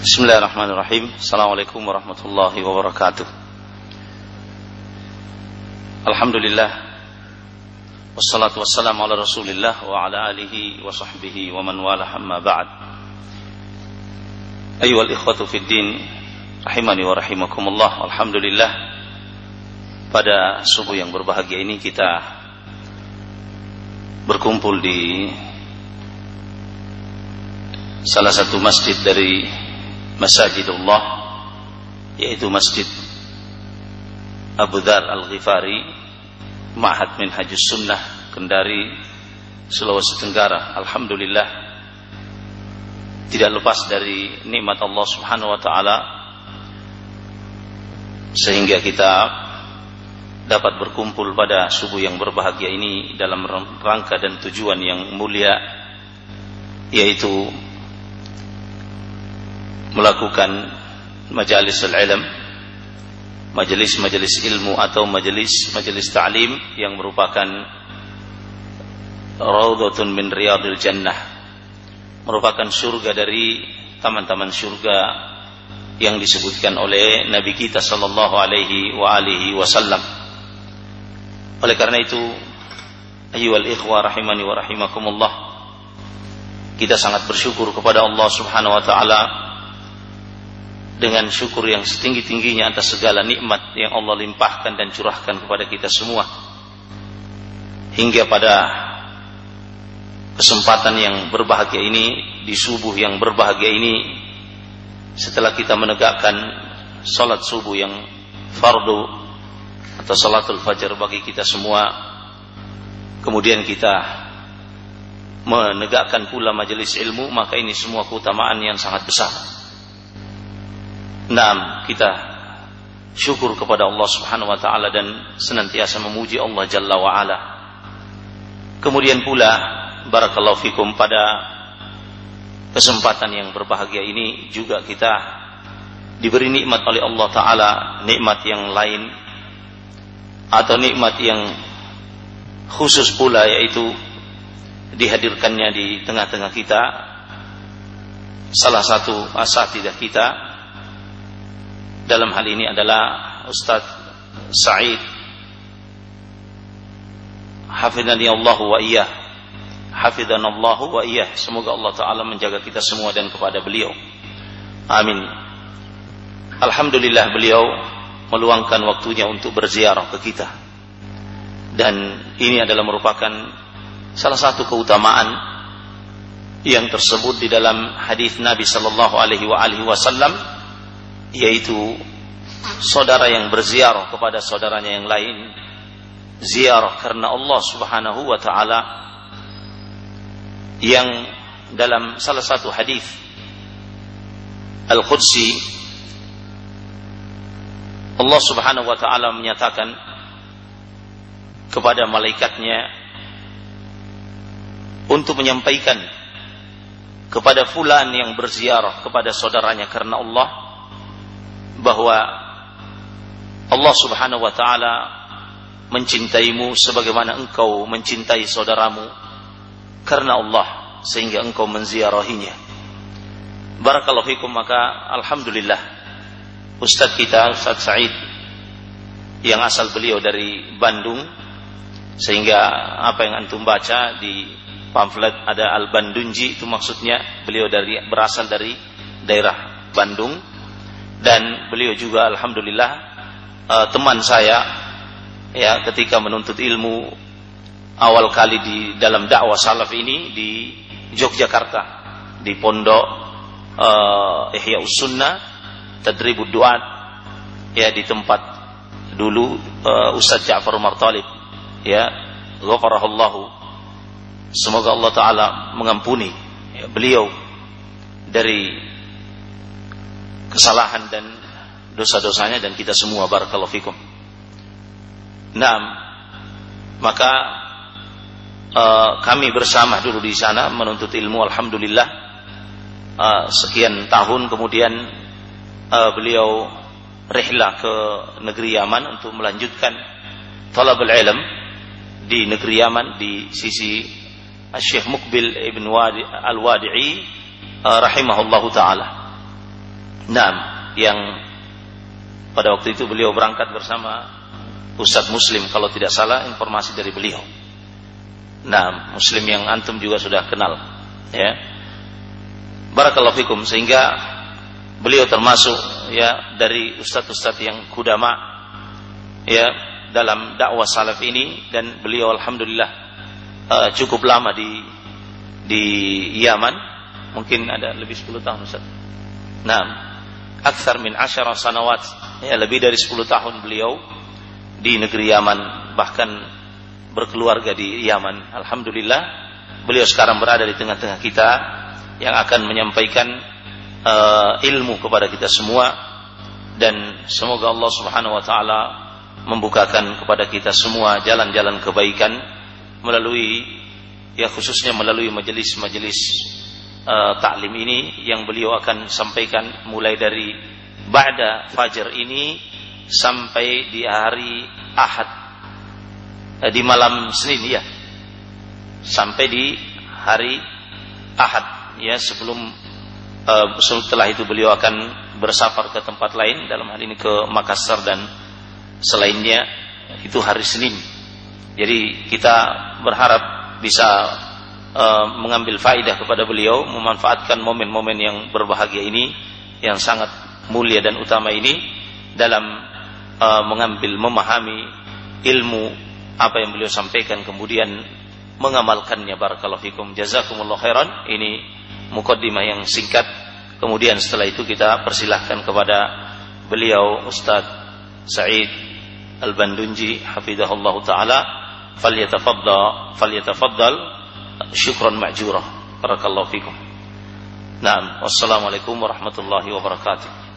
Bismillahirrahmanirrahim. Assalamualaikum warahmatullahi wabarakatuh. Alhamdulillah. Wassalatu wassalamu ala Rasulillah wa ala alihi wa sahbihi wa man wala amma ba'd. Ayyuhal ikhwatu fid din, rahimani wa rahimakumullah. Alhamdulillah. Pada subuh yang berbahagia ini kita berkumpul di salah satu masjid dari Masajidullah yaitu Masjid Abu Dhar Al-Ghifari Ma'had Minhajus Sunnah Kendari Sulawesi Tenggara. Alhamdulillah tidak lepas dari nikmat Allah Subhanahu wa taala sehingga kita dapat berkumpul pada subuh yang berbahagia ini dalam rangka dan tujuan yang mulia yaitu melakukan majalis ilm majelis-majelis ilmu atau majelis-majelis ta'lim yang merupakan raudhatun min riyadil jannah merupakan surga dari taman-taman surga yang disebutkan oleh Nabi kita sallallahu alaihi wa alihi wasallam. Oleh karena itu ayyuhal ikhwa rahimani wa rahimakumullah kita sangat bersyukur kepada Allah Subhanahu wa taala dengan syukur yang setinggi-tingginya atas segala nikmat yang Allah limpahkan dan curahkan kepada kita semua. Hingga pada kesempatan yang berbahagia ini, di subuh yang berbahagia ini, setelah kita menegakkan salat subuh yang fardu atau salatul fajar bagi kita semua, kemudian kita menegakkan pula majelis ilmu, maka ini semua keutamaan yang sangat besar Naam, kita syukur kepada Allah Subhanahu wa taala dan senantiasa memuji Allah Jalla wa ala. Kemudian pula barakallahu fikum pada kesempatan yang berbahagia ini juga kita diberi nikmat oleh Allah taala, nikmat yang lain atau nikmat yang khusus pula yaitu dihadirkannya di tengah-tengah kita salah satu asatidah kita dalam hal ini adalah Ustaz Sa'id Hafidhani Allah wa iyah Hafidhan Allah wa iyah Semoga Allah Ta'ala menjaga kita semua dan kepada beliau. Amin. Alhamdulillah beliau meluangkan waktunya untuk berziarah ke kita. Dan ini adalah merupakan salah satu keutamaan yang tersebut di dalam hadis Nabi sallallahu alaihi wasallam yaitu saudara yang berziarah kepada saudaranya yang lain. Ziarah karena Allah Subhanahu wa taala yang dalam salah satu hadis Al-Qudsi Allah Subhanahu wa taala menyatakan kepada malaikatnya untuk menyampaikan kepada fulan yang berziarah kepada saudaranya karena Allah bahwa Allah Subhanahu wa taala mencintaimu sebagaimana engkau mencintai saudaramu karena Allah sehingga engkau menziarahinya. Barakallahu fikum maka alhamdulillah Ustadz kita Ustadz Said yang asal beliau dari Bandung sehingga apa yang antum baca di pamflet ada Al Bandunji itu maksudnya beliau dari berasal dari daerah Bandung dan beliau juga alhamdulillah uh, teman saya ya ketika menuntut ilmu awal kali di dalam dakwah salaf ini di Yogyakarta di pondok uh, Ihya Sunnah Tadribud Duat ya di tempat dulu uh, Ustaz Ja'far Umar Talib ya ghafarahullahu. Semoga Allah taala mengampuni ya, beliau dari kesalahan dan dosa-dosanya dan kita semua barakallahu fikum. Nah, maka uh, kami bersama dulu di sana menuntut ilmu alhamdulillah. Uh, sekian tahun kemudian uh, beliau rihlah ke negeri Yaman untuk melanjutkan talabul ilm di negeri Yaman di sisi Syekh Mukbil Ibn Wadi, Al-Wadi'i uh, rahimahullahu taala Nah, yang pada waktu itu beliau berangkat bersama Ustadz Muslim kalau tidak salah informasi dari beliau. Nah, Muslim yang antum juga sudah kenal, ya. Barakallahu fikum sehingga beliau termasuk ya dari ustadz-ustadz yang kudama ya dalam dakwah salaf ini dan beliau alhamdulillah uh, cukup lama di di Yaman mungkin ada lebih 10 tahun Ustaz. Nah, aksar min asyara sanawat. Ya lebih dari 10 tahun beliau di negeri Yaman bahkan berkeluarga di Yaman. Alhamdulillah beliau sekarang berada di tengah-tengah kita yang akan menyampaikan uh, ilmu kepada kita semua. Dan semoga Allah Subhanahu wa taala membukakan kepada kita semua jalan-jalan kebaikan melalui ya khususnya melalui majelis-majelis uh, taklim ini yang beliau akan sampaikan mulai dari ba'da fajar ini sampai di hari Ahad uh, di malam Senin ya sampai di hari Ahad ya sebelum uh, setelah itu beliau akan bersafar ke tempat lain dalam hal ini ke Makassar dan selainnya itu hari Senin. Jadi kita berharap bisa uh, mengambil faidah kepada beliau, memanfaatkan momen-momen yang berbahagia ini, yang sangat mulia dan utama ini dalam uh, mengambil, memahami ilmu apa yang beliau sampaikan, kemudian mengamalkannya. Barakallahu fikum, jazakumullah khairan. Ini mukaddimah yang singkat. Kemudian setelah itu kita persilahkan kepada beliau Ustadz Said Al-Bandunji hafizahullah taala falyatafaddal falyatafaddal syukran ma'jurah barakallahu fikum. Naam, wassalamualaikum warahmatullahi wabarakatuh.